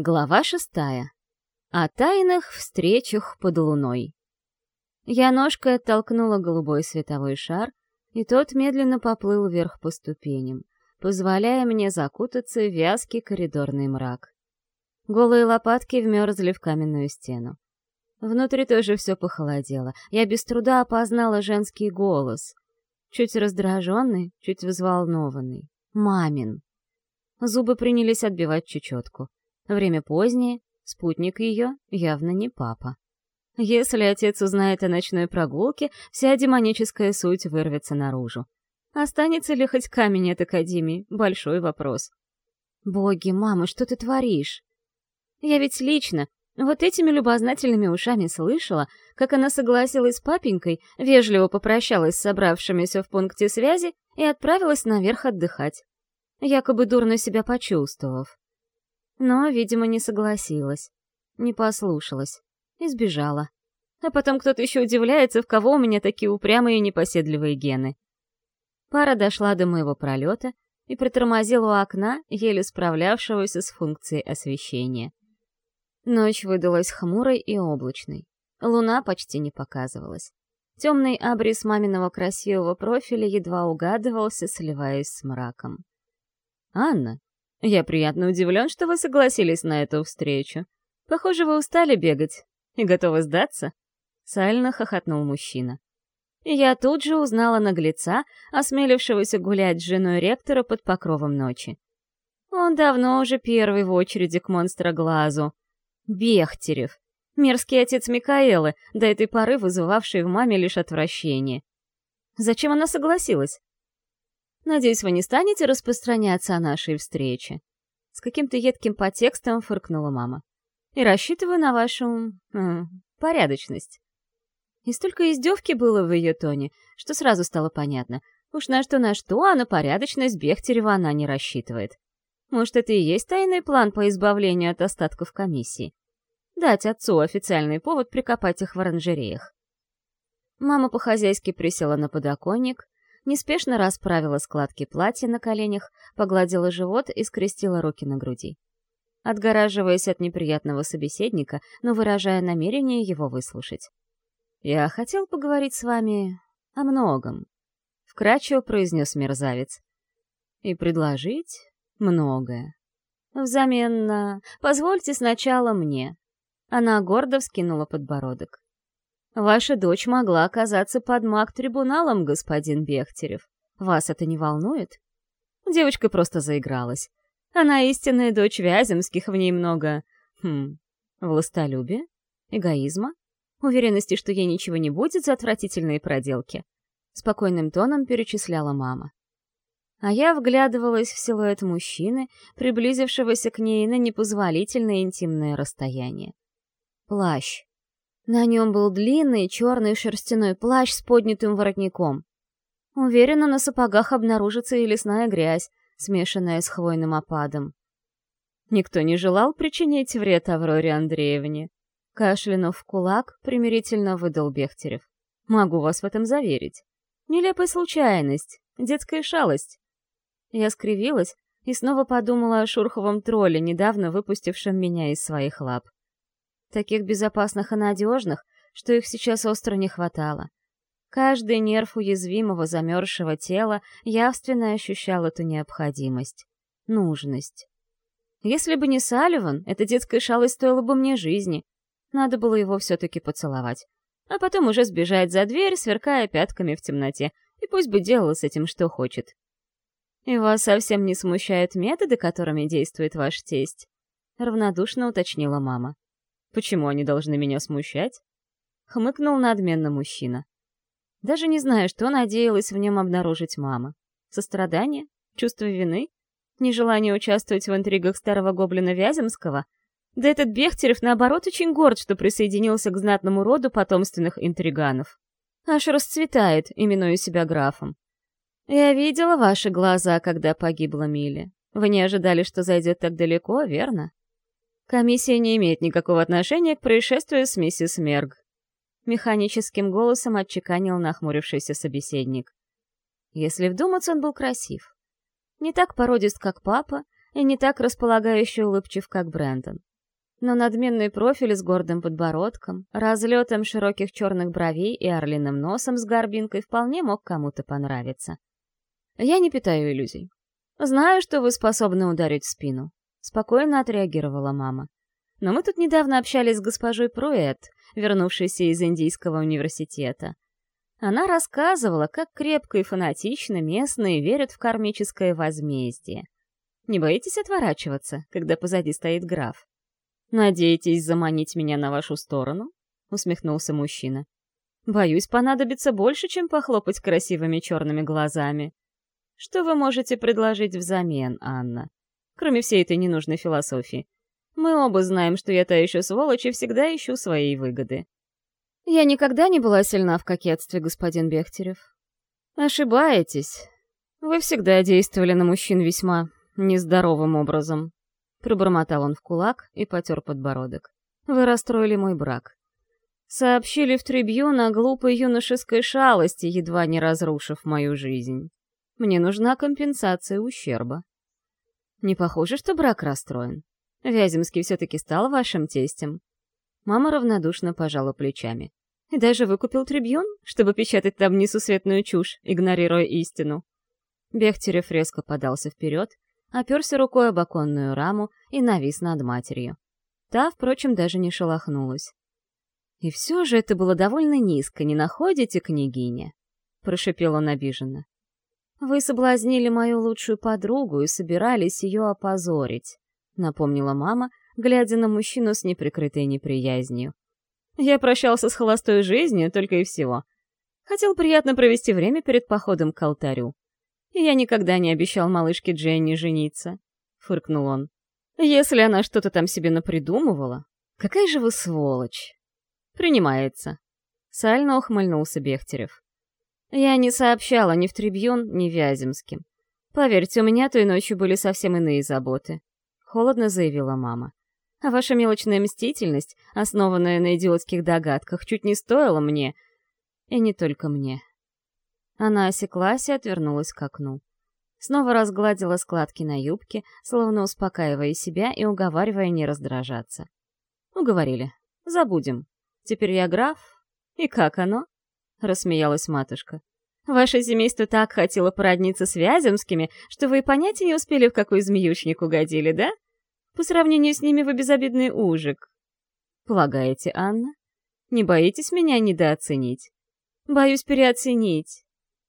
Глава шестая. О тайных встречах под луной. Я ножкой оттолкнула голубой световой шар, и тот медленно поплыл вверх по ступеням, позволяя мне закутаться в вязкий коридорный мрак. Голые лопатки вмерзли в каменную стену. Внутри тоже все похолодело. Я без труда опознала женский голос. Чуть раздраженный, чуть взволнованный. Мамин. Зубы принялись отбивать чечетку. Время позднее, спутник ее явно не папа. Если отец узнает о ночной прогулке, вся демоническая суть вырвется наружу. Останется ли хоть камень от Академии? Большой вопрос. Боги, мама, что ты творишь? Я ведь лично, вот этими любознательными ушами слышала, как она согласилась с папенькой, вежливо попрощалась с собравшимися в пункте связи и отправилась наверх отдыхать, якобы дурно себя почувствовав но, видимо, не согласилась, не послушалась и сбежала. А потом кто-то еще удивляется, в кого у меня такие упрямые и непоседливые гены. Пара дошла до моего пролета и притормозила у окна, еле справлявшегося с функцией освещения. Ночь выдалась хмурой и облачной. Луна почти не показывалась. Темный абрис маминого красивого профиля едва угадывался, сливаясь с мраком. «Анна, я приятно удивлен, что вы согласились на эту встречу. Похоже, вы устали бегать и готовы сдаться?» Сально хохотнул мужчина. Я тут же узнала наглеца, осмелившегося гулять с женой ректора под покровом ночи. Он давно уже первый в очереди к монстроглазу. Бехтерев. Мерзкий отец Микаэлы, до этой поры вызывавший в маме лишь отвращение. Зачем она согласилась? Надеюсь, вы не станете распространяться о нашей встрече. С каким-то едким подтекстом фыркнула мама. И рассчитываю на вашу... Э, порядочность. И столько издевки было в ее тоне, что сразу стало понятно. Уж на что на что, а на порядочность Бехтерева она не рассчитывает. Может, это и есть тайный план по избавлению от остатков комиссии? Дать отцу официальный повод прикопать их в оранжереях. Мама по-хозяйски присела на подоконник, неспешно расправила складки платья на коленях, погладила живот и скрестила руки на груди. Отгораживаясь от неприятного собеседника, но выражая намерение его выслушать. «Я хотел поговорить с вами о многом», — вкратчиво произнес мерзавец. «И предложить многое. Взамен на... Позвольте сначала мне». Она гордо вскинула подбородок. Ваша дочь могла оказаться под маг-трибуналом, господин Бехтерев. Вас это не волнует? Девочка просто заигралась. Она истинная дочь Вяземских, в ней много... Хм... Властолюбия? Эгоизма? Уверенности, что ей ничего не будет за отвратительные проделки? Спокойным тоном перечисляла мама. А я вглядывалась в силуэт мужчины, приблизившегося к ней на непозволительное интимное расстояние. Плащ. На нем был длинный черный шерстяной плащ с поднятым воротником. Уверена, на сапогах обнаружится и лесная грязь, смешанная с хвойным опадом. Никто не желал причинить вред Авроре Андреевне. Кашлянув в кулак, примирительно выдал Бехтерев. Могу вас в этом заверить. Нелепая случайность, детская шалость. Я скривилась и снова подумала о шурховом тролле, недавно выпустившем меня из своих лап таких безопасных и надежных, что их сейчас остро не хватало. Каждый нерв уязвимого замерзшего тела явственно ощущал эту необходимость, нужность. Если бы не Салливан, эта детская шалость стоила бы мне жизни. Надо было его все-таки поцеловать. А потом уже сбежать за дверь, сверкая пятками в темноте, и пусть бы делала с этим что хочет. «И вас совсем не смущают методы, которыми действует ваш тесть?» — равнодушно уточнила мама. Почему они должны меня смущать? Хмыкнул надменно мужчина. Даже не знаю, что надеялась в нем обнаружить мама. Сострадание? Чувство вины? Нежелание участвовать в интригах старого гоблина Вяземского? Да этот Бехтерев, наоборот, очень горд, что присоединился к знатному роду потомственных интриганов. Аж расцветает, именуя себя графом. Я видела ваши глаза, когда погибла Милли. Вы не ожидали, что зайдет так далеко, верно? Комиссия не имеет никакого отношения к происшествию с миссис Мерг. Механическим голосом отчеканил нахмурившийся собеседник. Если вдуматься, он был красив. Не так породист, как папа, и не так располагающий улыбчив, как Брэндон. Но надменный профиль с гордым подбородком, разлетом широких черных бровей и орлиным носом с горбинкой вполне мог кому-то понравиться. Я не питаю иллюзий. Знаю, что вы способны ударить в спину. Спокойно отреагировала мама. Но мы тут недавно общались с госпожой Пруэт, вернувшейся из Индийского университета. Она рассказывала, как крепко и фанатично местные верят в кармическое возмездие. Не боитесь отворачиваться, когда позади стоит граф? «Надеетесь заманить меня на вашу сторону?» — усмехнулся мужчина. «Боюсь, понадобится больше, чем похлопать красивыми черными глазами. Что вы можете предложить взамен, Анна? Кроме всей этой ненужной философии. Мы оба знаем, что я та еще сволочь и всегда ищу своей выгоды». «Я никогда не была сильна в кокетстве, господин Бехтерев». «Ошибаетесь. Вы всегда действовали на мужчин весьма нездоровым образом. Пробормотал он в кулак и потер подбородок. «Вы расстроили мой брак. Сообщили в трибьюн о глупой юношеской шалости, едва не разрушив мою жизнь. Мне нужна компенсация ущерба». «Не похоже, что брак расстроен. Вяземский все-таки стал вашим тестем». Мама равнодушно пожала плечами. «И даже выкупил трибьюн, чтобы печатать там несусветную чушь, игнорируя истину». Бехтерев резко подался вперед, оперся рукой об оконную раму и навис над матерью. Та, впрочем, даже не шелохнулась. «И все же это было довольно низко, не находите, княгиня?» — прошепел он обиженно. «Вы соблазнили мою лучшую подругу и собирались ее опозорить», — напомнила мама, глядя на мужчину с неприкрытой неприязнью. «Я прощался с холостой жизнью только и всего. Хотел приятно провести время перед походом к алтарю. «Я никогда не обещал малышке Дженни жениться», — фыркнул он. «Если она что-то там себе напридумывала, какая же вы сволочь!» «Принимается», — сально ухмыльнулся Бехтерев. «Я не сообщала ни в Трибьюн, ни в Вяземским. Поверьте, у меня той ночью были совсем иные заботы», — холодно заявила мама. «А ваша мелочная мстительность, основанная на идиотских догадках, чуть не стоила мне, и не только мне». Она осеклась и отвернулась к окну. Снова разгладила складки на юбке, словно успокаивая себя и уговаривая не раздражаться. Уговорили. Забудем. Теперь я граф. И как оно? Рассмеялась матушка. Ваше семейство так хотело породниться с Вяземскими, что вы и понятия не успели, в какой змеючник угодили, да? По сравнению с ними вы безобидный ужик. Полагаете, Анна? Не боитесь меня недооценить? Боюсь переоценить.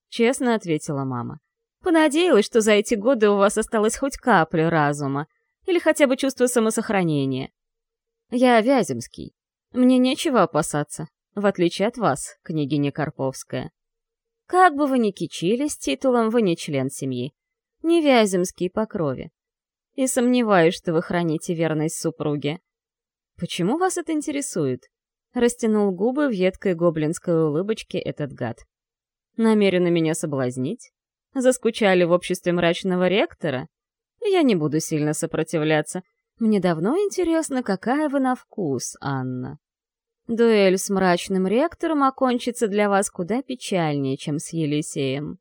Честно ответила мама. Понадеялась, что за эти годы у вас осталось хоть капля разума или хотя бы чувство самосохранения. Я Вяземский. Мне нечего опасаться, в отличие от вас, княгиня Карповская. Как бы вы ни кичились титулом, вы не член семьи. Не Вяземский по крови. И сомневаюсь, что вы храните верность супруге. Почему вас это интересует? Растянул губы в едкой гоблинской улыбочке этот гад. Намерены меня соблазнить? Заскучали в обществе мрачного ректора? Я не буду сильно сопротивляться. Мне давно интересно, какая вы на вкус, Анна. Дуэль с мрачным ректором окончится для вас куда печальнее, чем с Елисеем.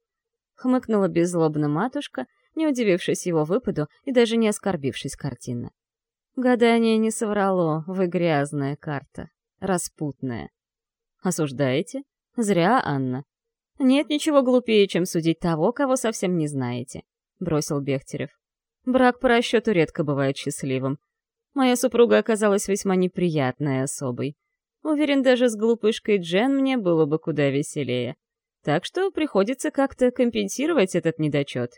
Хмыкнула беззлобно матушка, не удивившись его выпаду и даже не оскорбившись картинно. Гадание не соврало, вы грязная карта, распутная. Осуждаете? Зря, Анна. «Нет ничего глупее, чем судить того, кого совсем не знаете», — бросил Бехтерев. «Брак по расчету редко бывает счастливым. Моя супруга оказалась весьма неприятной особой. Уверен, даже с глупышкой Джен мне было бы куда веселее. Так что приходится как-то компенсировать этот недочет.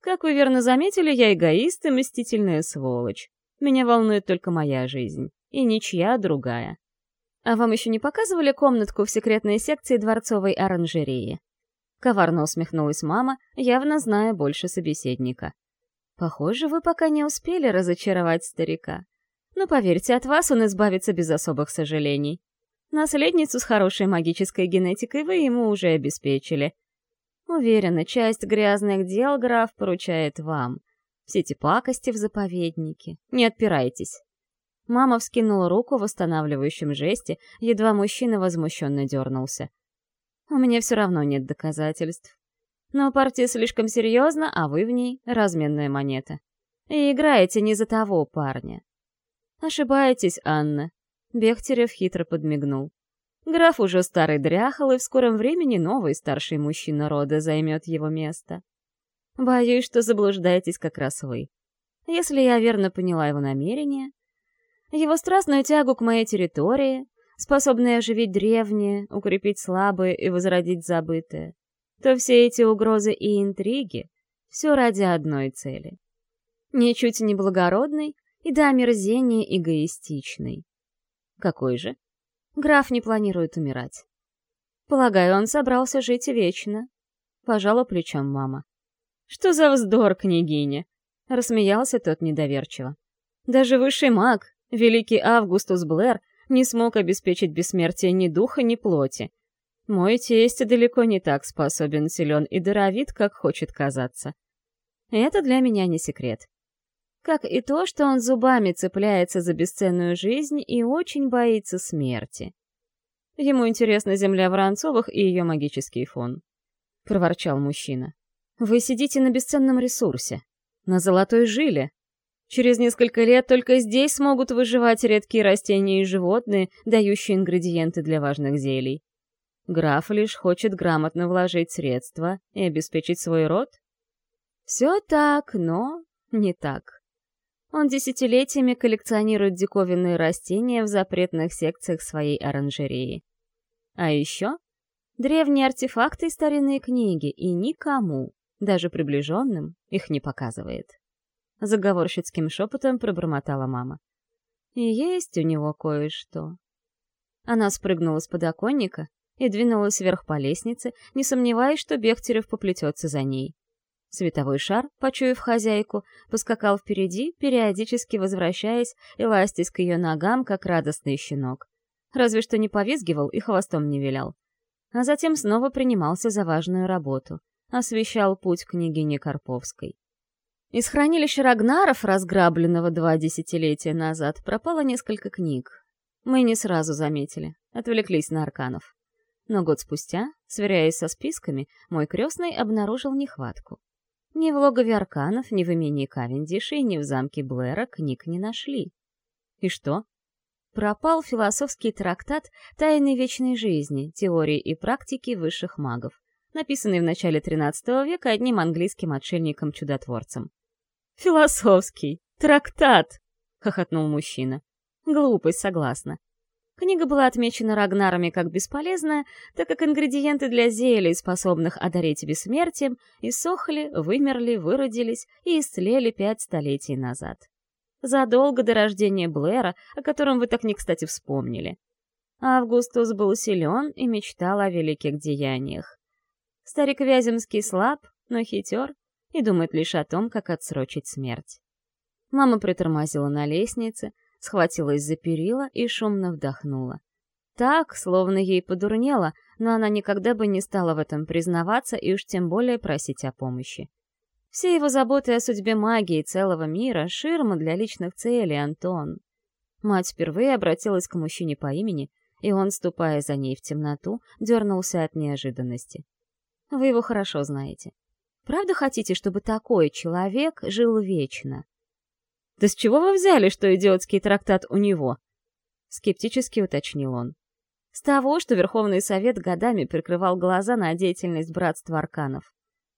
Как вы верно заметили, я эгоист и мстительная сволочь. Меня волнует только моя жизнь, и ничья другая. А вам еще не показывали комнатку в секретной секции дворцовой оранжереи?» Коварно усмехнулась мама, явно зная больше собеседника. «Похоже, вы пока не успели разочаровать старика. Но поверьте, от вас он избавится без особых сожалений. Наследницу с хорошей магической генетикой вы ему уже обеспечили. Уверена, часть грязных дел граф поручает вам. Все эти пакости в заповеднике. Не отпирайтесь. Мама вскинула руку в восстанавливающем жесте, едва мужчина возмущенно дернулся. «У меня все равно нет доказательств. Но партия слишком серьезна, а вы в ней — разменная монета. И играете не за того парня. Ошибаетесь, Анна. Бехтерев хитро подмигнул. Граф уже старый дряхал, и в скором времени новый старший мужчина рода займет его место. Боюсь, что заблуждаетесь как раз вы. Если я верно поняла его намерение, его страстную тягу к моей территории, способную оживить древнее, укрепить слабое и возродить забытое, то все эти угрозы и интриги — все ради одной цели. Ничуть не благородной и до омерзения эгоистичной. Какой же? Граф не планирует умирать. Полагаю, он собрался жить вечно. Пожала плечом мама. Что за вздор, княгиня? Рассмеялся тот недоверчиво. Даже высший маг, великий Августус Блэр, не смог обеспечить бессмертие ни духа, ни плоти. Мой тесть далеко не так способен, силен и даровит, как хочет казаться. Это для меня не секрет. Как и то, что он зубами цепляется за бесценную жизнь и очень боится смерти. Ему интересна земля Воронцовых и ее магический фон. Проворчал мужчина. Вы сидите на бесценном ресурсе. На золотой жиле. Через несколько лет только здесь смогут выживать редкие растения и животные, дающие ингредиенты для важных зелий. Граф лишь хочет грамотно вложить средства и обеспечить свой род? Все так, но не так. Он десятилетиями коллекционирует диковинные растения в запретных секциях своей оранжереи. А еще древние артефакты и старинные книги, и никому, даже приближенным, их не показывает. Заговорщицким шепотом пробормотала мама. И есть у него кое-что. Она спрыгнула с подоконника и двинулась вверх по лестнице, не сомневаясь, что Бехтерев поплетется за ней. Световой шар, почуяв хозяйку, поскакал впереди, периодически возвращаясь и ластясь к ее ногам, как радостный щенок. Разве что не повизгивал и хвостом не вилял. А затем снова принимался за важную работу. Освещал путь княгине Карповской. Из хранилища Рагнаров, разграбленного два десятилетия назад, пропало несколько книг. Мы не сразу заметили, отвлеклись на арканов. Но год спустя, сверяясь со списками, мой крестный обнаружил нехватку. Ни в логове Арканов, ни в имении Кавендишей, ни в замке Блэра книг не нашли. И что? Пропал философский трактат «Тайны вечной жизни. Теории и практики высших магов», написанный в начале XIII века одним английским отшельником-чудотворцем. «Философский! Трактат!» — хохотнул мужчина. «Глупость, согласна. Книга была отмечена Рагнарами как бесполезная, так как ингредиенты для зелий, способных одарить бессмертием, иссохли, вымерли, выродились и исцелели пять столетий назад. Задолго до рождения Блэра, о котором вы так не кстати вспомнили. Августус был силен и мечтал о великих деяниях. Старик Вяземский слаб, но хитер и думает лишь о том, как отсрочить смерть. Мама притормозила на лестнице, схватилась за перила и шумно вдохнула. Так, словно ей подурнело, но она никогда бы не стала в этом признаваться и уж тем более просить о помощи. Все его заботы о судьбе магии целого мира — ширма для личных целей, Антон. Мать впервые обратилась к мужчине по имени, и он, ступая за ней в темноту, дернулся от неожиданности. Вы его хорошо знаете. Правда хотите, чтобы такой человек жил вечно? «Да с чего вы взяли, что идиотский трактат у него?» Скептически уточнил он. С того, что Верховный Совет годами прикрывал глаза на деятельность братства Арканов.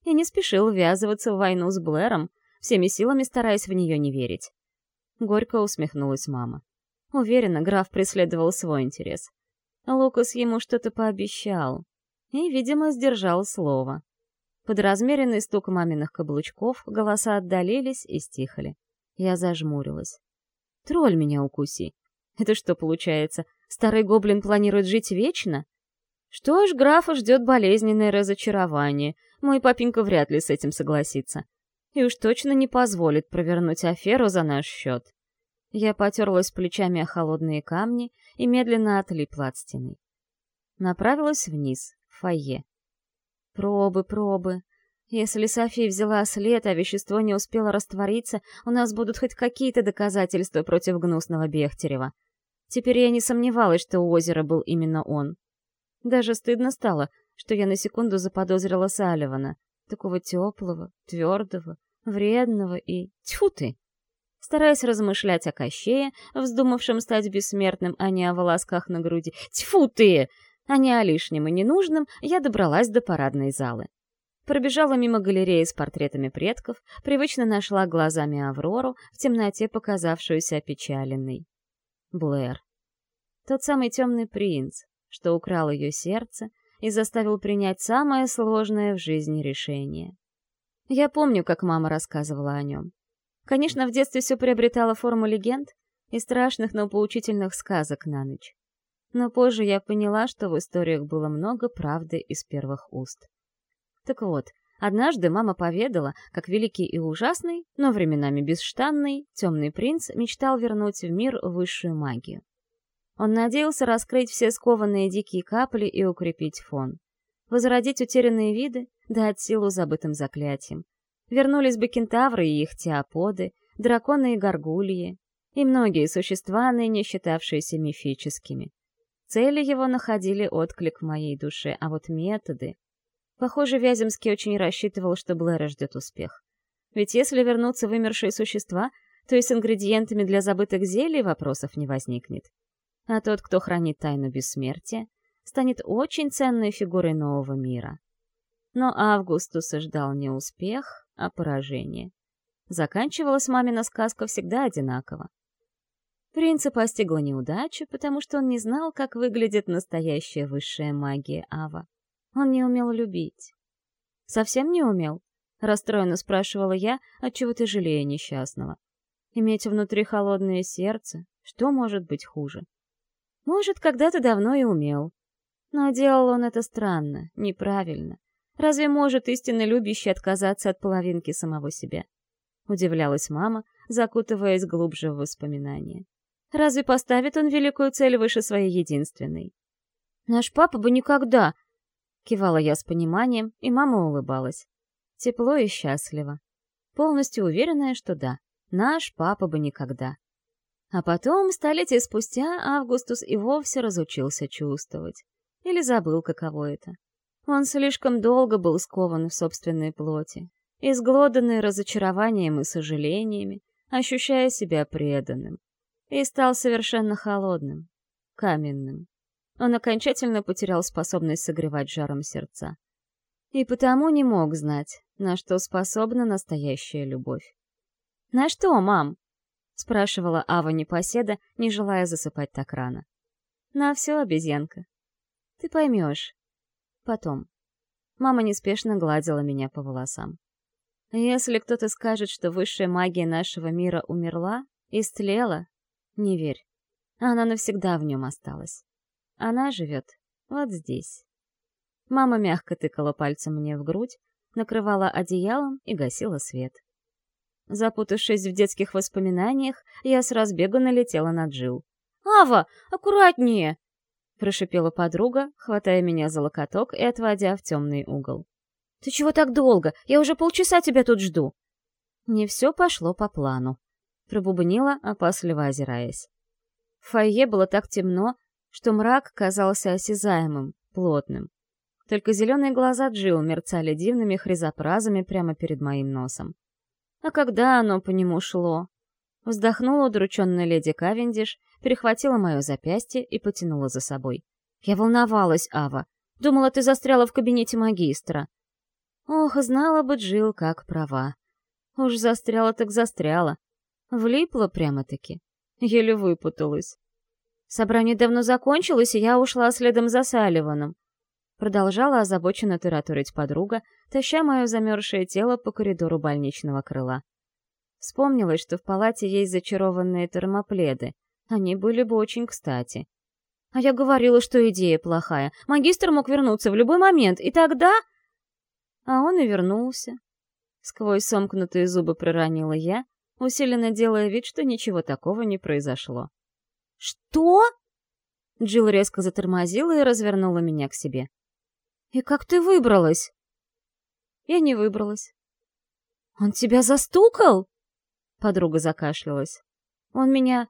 И не спешил ввязываться в войну с Блэром, всеми силами стараясь в нее не верить. Горько усмехнулась мама. Уверена, граф преследовал свой интерес. Лукас ему что-то пообещал. И, видимо, сдержал слово. Под размеренный стук маминых каблучков голоса отдалились и стихали. Я зажмурилась. Тролль меня укуси. Это что получается? Старый гоблин планирует жить вечно? Что ж, графа ждет болезненное разочарование. Мой папенька вряд ли с этим согласится. И уж точно не позволит провернуть аферу за наш счет. Я потерлась плечами о холодные камни и медленно отлипла от стены. Направилась вниз, в фойе. Пробы, пробы. Если София взяла след, а вещество не успело раствориться, у нас будут хоть какие-то доказательства против гнусного Бехтерева. Теперь я не сомневалась, что у озера был именно он. Даже стыдно стало, что я на секунду заподозрила Салливана, такого теплого, твердого, вредного и... Тьфу ты! Стараясь размышлять о Кощее, вздумавшем стать бессмертным, а не о волосках на груди. Тьфу ты! А не о лишнем и ненужном, я добралась до парадной залы. Пробежала мимо галереи с портретами предков, привычно нашла глазами Аврору, в темноте показавшуюся опечаленной. Блэр. Тот самый темный принц, что украл ее сердце и заставил принять самое сложное в жизни решение. Я помню, как мама рассказывала о нем. Конечно, в детстве все приобретало форму легенд и страшных, но поучительных сказок на ночь. Но позже я поняла, что в историях было много правды из первых уст. Так вот, однажды мама поведала, как великий и ужасный, но временами бесштанный, темный принц мечтал вернуть в мир высшую магию. Он надеялся раскрыть все скованные дикие капли и укрепить фон. Возродить утерянные виды, дать силу забытым заклятиям. Вернулись бы кентавры и их теоподы, драконы и горгульи, и многие существа, ныне считавшиеся мифическими. Цели его находили отклик в моей душе, а вот методы... Похоже, Вяземский очень рассчитывал, что Блэра ждет успех. Ведь если вернутся вымершие существа, то и с ингредиентами для забытых зелий вопросов не возникнет. А тот, кто хранит тайну бессмертия, станет очень ценной фигурой нового мира. Но Августус ждал не успех, а поражение. Заканчивалась мамина сказка всегда одинаково. Принца постигла неудача, потому что он не знал, как выглядит настоящая высшая магия Ава. Он не умел любить. Совсем не умел? Расстроенно спрашивала я, отчего ты жалея несчастного. Иметь внутри холодное сердце, что может быть хуже? Может, когда-то давно и умел. Но делал он это странно, неправильно. Разве может истинно любящий отказаться от половинки самого себя? Удивлялась мама, закутываясь глубже в воспоминания. Разве поставит он великую цель выше своей единственной? «Наш папа бы никогда...» Кивала я с пониманием, и мама улыбалась. Тепло и счастливо. Полностью уверенная, что да, наш папа бы никогда. А потом, столетия спустя, Августус и вовсе разучился чувствовать. Или забыл, каково это. Он слишком долго был скован в собственной плоти, изглоданный разочарованием и сожалениями, ощущая себя преданным и стал совершенно холодным, каменным. Он окончательно потерял способность согревать жаром сердца. И потому не мог знать, на что способна настоящая любовь. «На что, мам?» — спрашивала Ава непоседа, не желая засыпать так рано. «На все, обезьянка. Ты поймешь. Потом». Мама неспешно гладила меня по волосам. «Если кто-то скажет, что высшая магия нашего мира умерла, истлела, не верь. Она навсегда в нем осталась. Она живет вот здесь. Мама мягко тыкала пальцем мне в грудь, накрывала одеялом и гасила свет. Запутавшись в детских воспоминаниях, я с разбегу налетела на Джил. «Ава, аккуратнее!» — прошипела подруга, хватая меня за локоток и отводя в темный угол. «Ты чего так долго? Я уже полчаса тебя тут жду!» Не все пошло по плану пробубнила, опасливо озираясь. В фойе было так темно, что мрак казался осязаемым, плотным. Только зеленые глаза Джилл мерцали дивными хризопразами прямо перед моим носом. А когда оно по нему шло? Вздохнула удрученная леди Кавендиш, перехватила мое запястье и потянула за собой. Я волновалась, Ава. Думала, ты застряла в кабинете магистра. Ох, знала бы Джилл, как права. Уж застряла так застряла. Влипла прямо-таки. Еле выпуталась. Собрание давно закончилось, и я ушла следом за Салливаном. Продолжала озабоченно тараторить подруга, таща мое замерзшее тело по коридору больничного крыла. Вспомнилось, что в палате есть зачарованные термопледы. Они были бы очень кстати. А я говорила, что идея плохая. Магистр мог вернуться в любой момент, и тогда... А он и вернулся. Сквозь сомкнутые зубы проронила я, усиленно делая вид, что ничего такого не произошло. «Что?» Джилл резко затормозила и развернула меня к себе. «И как ты выбралась?» Я не выбралась. «Он тебя застукал?» Подруга закашлялась. «Он меня...»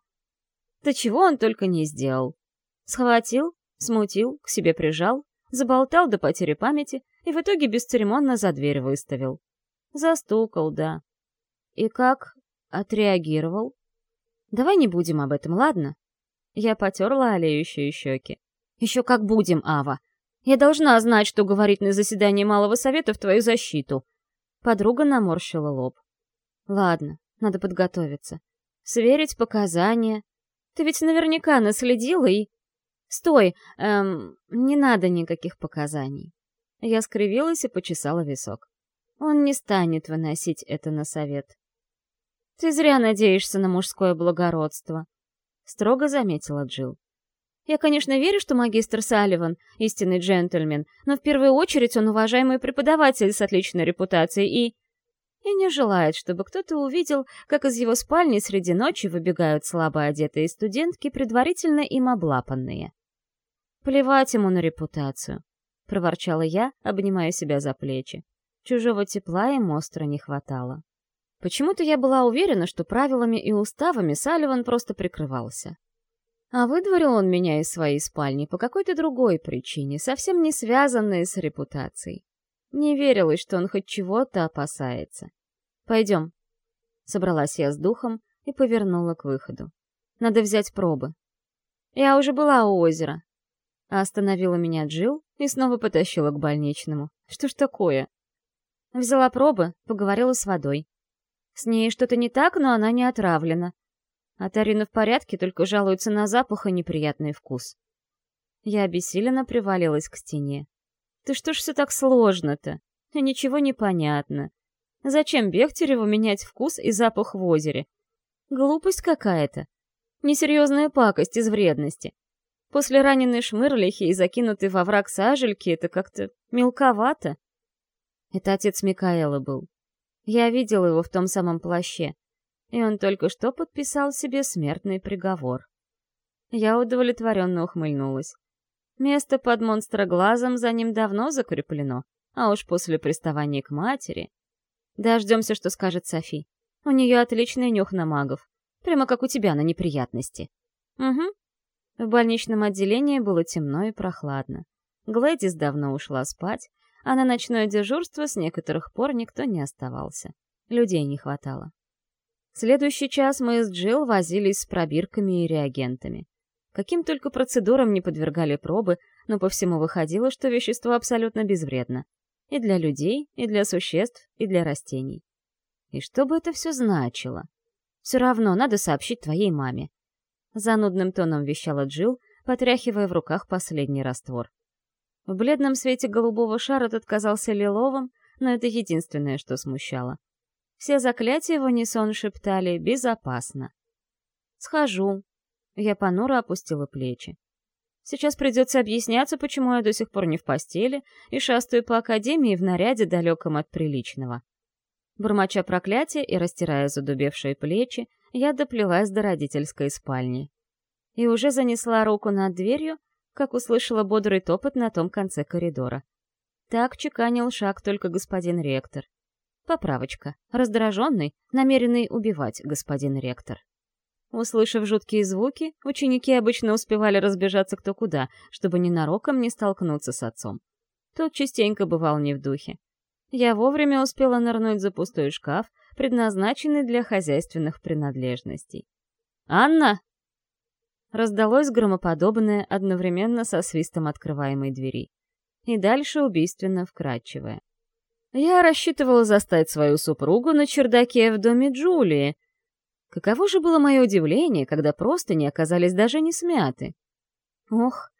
Да чего он только не сделал. Схватил, смутил, к себе прижал, заболтал до потери памяти и в итоге бесцеремонно за дверь выставил. Застукал, да. И как отреагировал? Давай не будем об этом, ладно? Я потерла олеющие щеки. Еще как будем, Ава. Я должна знать, что говорить на заседании Малого Совета в твою защиту. Подруга наморщила лоб. Ладно, надо подготовиться. Сверить показания. Ты ведь наверняка наследила и... Стой, эм, не надо никаких показаний. Я скривилась и почесала висок. Он не станет выносить это на совет. Ты зря надеешься на мужское благородство, строго заметила Джил. Я, конечно, верю, что магистр Салливан — истинный джентльмен, но в первую очередь он уважаемый преподаватель с отличной репутацией и... И не желает, чтобы кто-то увидел, как из его спальни среди ночи выбегают слабо одетые студентки, предварительно им облапанные. «Плевать ему на репутацию», — проворчала я, обнимая себя за плечи. Чужого тепла им остро не хватало. Почему-то я была уверена, что правилами и уставами Салливан просто прикрывался. А выдворил он меня из своей спальни по какой-то другой причине, совсем не связанной с репутацией. Не верилось, что он хоть чего-то опасается. «Пойдем». Собралась я с духом и повернула к выходу. «Надо взять пробы». «Я уже была у озера». остановила меня Джил и снова потащила к больничному. «Что ж такое?» Взяла пробы, поговорила с водой. С ней что-то не так, но она не отравлена. А Тарина в порядке, только жалуется на запах и неприятный вкус. Я обессиленно привалилась к стене. «Ты что ж все так сложно-то? Ничего не понятно. Зачем Бехтереву менять вкус и запах в озере? Глупость какая-то. Несерьезная пакость из вредности. После раненой шмырлихи и закинутой во враг сажельки это как-то мелковато. Это отец Микаэла был. Я видела его в том самом плаще и он только что подписал себе смертный приговор. Я удовлетворенно ухмыльнулась. Место под монстроглазом за ним давно закреплено, а уж после приставания к матери... Дождемся, что скажет Софи. У нее отличный нюх на магов. Прямо как у тебя на неприятности. Угу. В больничном отделении было темно и прохладно. Глэдис давно ушла спать, а на ночное дежурство с некоторых пор никто не оставался. Людей не хватало. Следующий час мы с Джилл возились с пробирками и реагентами. Каким только процедурам не подвергали пробы, но по всему выходило, что вещество абсолютно безвредно. И для людей, и для существ, и для растений. И что бы это все значило? Все равно надо сообщить твоей маме. Занудным тоном вещала Джилл, потряхивая в руках последний раствор. В бледном свете голубого шара тот казался лиловым, но это единственное, что смущало. Все заклятия в унисон шептали «безопасно». «Схожу». Я понуро опустила плечи. Сейчас придется объясняться, почему я до сих пор не в постели и шастаю по академии в наряде, далеком от приличного. Бормоча проклятие и растирая задубевшие плечи, я доплелась до родительской спальни. И уже занесла руку над дверью, как услышала бодрый топот на том конце коридора. Так чеканил шаг только господин ректор. Поправочка. Раздраженный, намеренный убивать господин ректор. Услышав жуткие звуки, ученики обычно успевали разбежаться кто куда, чтобы ненароком не столкнуться с отцом. Тот частенько бывал не в духе. Я вовремя успела нырнуть за пустой шкаф, предназначенный для хозяйственных принадлежностей. «Анна!» Раздалось громоподобное одновременно со свистом открываемой двери. И дальше убийственно вкрадчивое. Я рассчитывала застать свою супругу на чердаке в доме Джулии. Каково же было мое удивление, когда просто не оказались даже не смяты. Ох,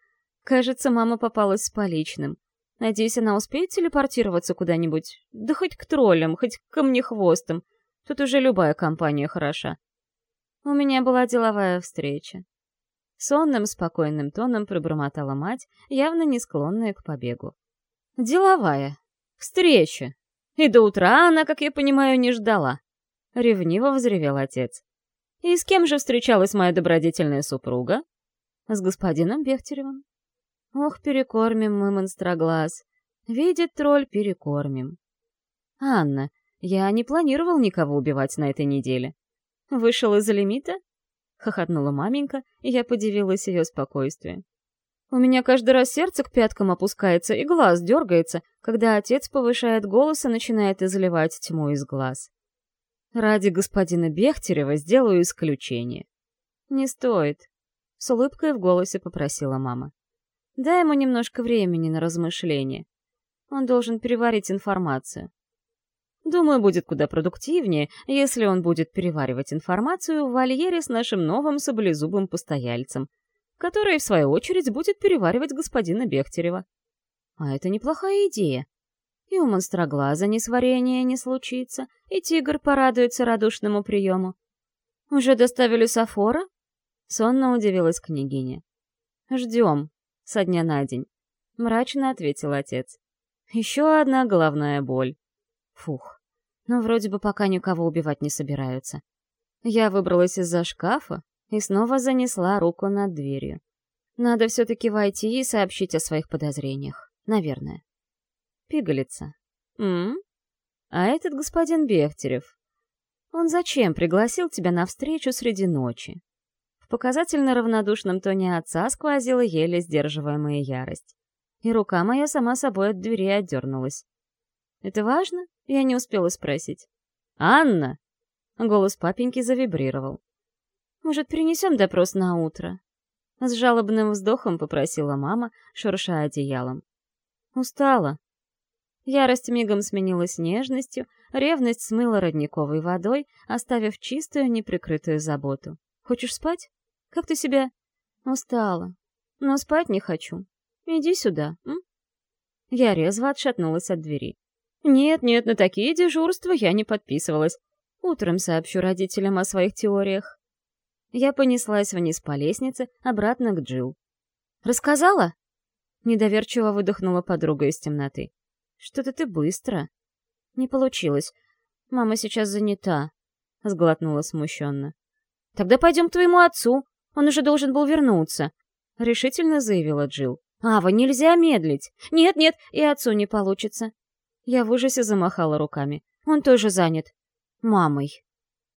кажется, мама попалась с поличным. Надеюсь, она успеет телепортироваться куда-нибудь, да хоть к троллям, хоть к камнехвостам. Тут уже любая компания хороша. У меня была деловая встреча. Сонным, спокойным тоном пробормотала мать, явно не склонная к побегу. «Деловая, Встреча. И до утра она, как я понимаю, не ждала. Ревниво взревел отец. И с кем же встречалась моя добродетельная супруга? С господином Бехтеревым. Ох, перекормим мы монстроглаз. Видит тролль, перекормим. Анна, я не планировал никого убивать на этой неделе. Вышел из лимита? Хохотнула маменька, и я подивилась ее спокойствию. У меня каждый раз сердце к пяткам опускается и глаз дергается, когда отец повышает голос и начинает изливать тьму из глаз. Ради господина Бехтерева сделаю исключение. Не стоит. С улыбкой в голосе попросила мама. Дай ему немножко времени на размышление. Он должен переварить информацию. Думаю, будет куда продуктивнее, если он будет переваривать информацию в вольере с нашим новым саблезубым постояльцем, который, в свою очередь, будет переваривать господина Бехтерева. А это неплохая идея. И у монстроглаза несварения не случится, и тигр порадуется радушному приему. «Уже доставили Сафора?» Сонно удивилась княгиня. «Ждем, со дня на день», — мрачно ответил отец. «Еще одна головная боль. Фух, но вроде бы пока никого убивать не собираются. Я выбралась из-за шкафа и снова занесла руку над дверью. Надо все-таки войти и сообщить о своих подозрениях. Наверное пигалица. М? А этот господин Бехтерев. Он зачем пригласил тебя на встречу среди ночи? В показательно равнодушном тоне отца сквозила еле сдерживаемая ярость. И рука моя сама собой от двери отдернулась. «Это важно?» — я не успела спросить. «Анна!» — голос папеньки завибрировал. «Может, перенесем допрос на утро?» С жалобным вздохом попросила мама, шурша одеялом. «Устала», Ярость мигом сменилась нежностью, ревность смыла родниковой водой, оставив чистую, неприкрытую заботу. «Хочешь спать? Как ты себя...» «Устала. Но спать не хочу. Иди сюда, м?» Я резво отшатнулась от двери. «Нет-нет, на такие дежурства я не подписывалась. Утром сообщу родителям о своих теориях». Я понеслась вниз по лестнице, обратно к Джилл. «Рассказала?» Недоверчиво выдохнула подруга из темноты. Что-то ты быстро. Не получилось. Мама сейчас занята, — сглотнула смущенно. Тогда пойдем к твоему отцу. Он уже должен был вернуться, — решительно заявила Джилл. Ава, нельзя медлить. Нет, нет, и отцу не получится. Я в ужасе замахала руками. Он тоже занят. Мамой.